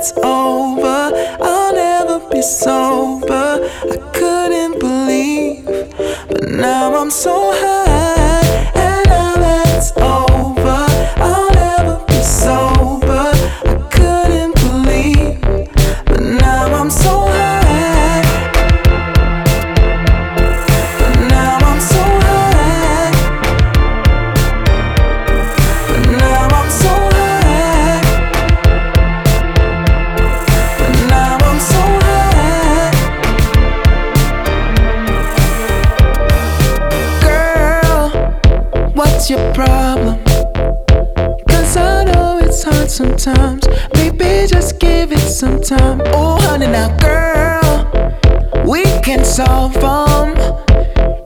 it's over, I'll never be sober. I couldn't believe, but now I'm so high. Your problem? Cause I know it's hard sometimes. Baby, just give it some time. Oh, honey, now, girl, we can solve them.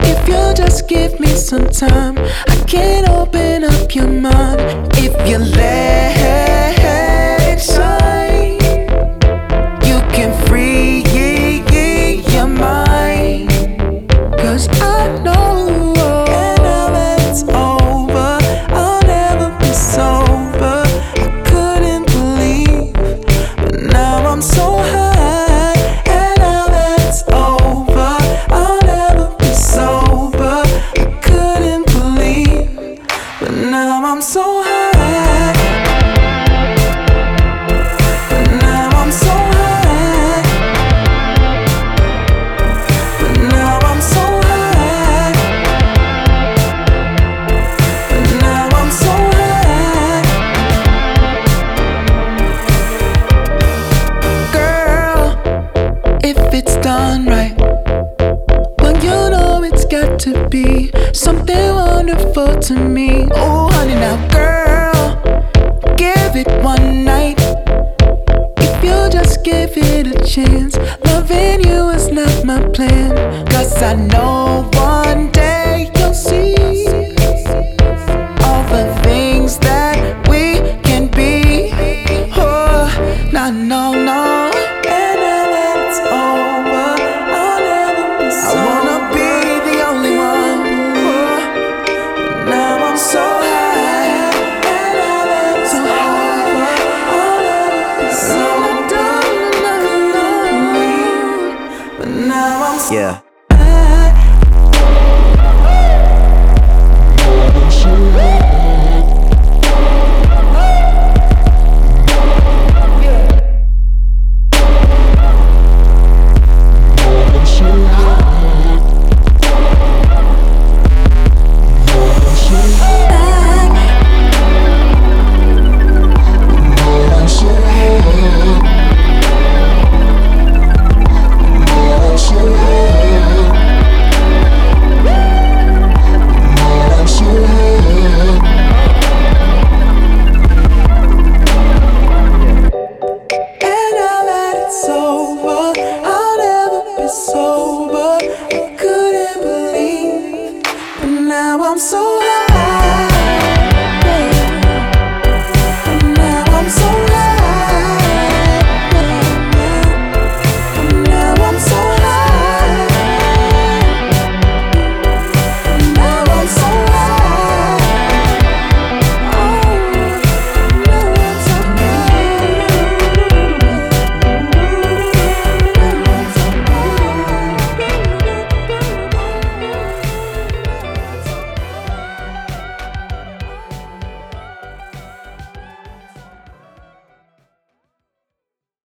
If you just give me some time, I can open up your mind. If you let so high. To me. Oh, honey, now, girl, give it one night. If you just give it a chance, loving you is not my plan. Cause I know Yeah. now I'm so high.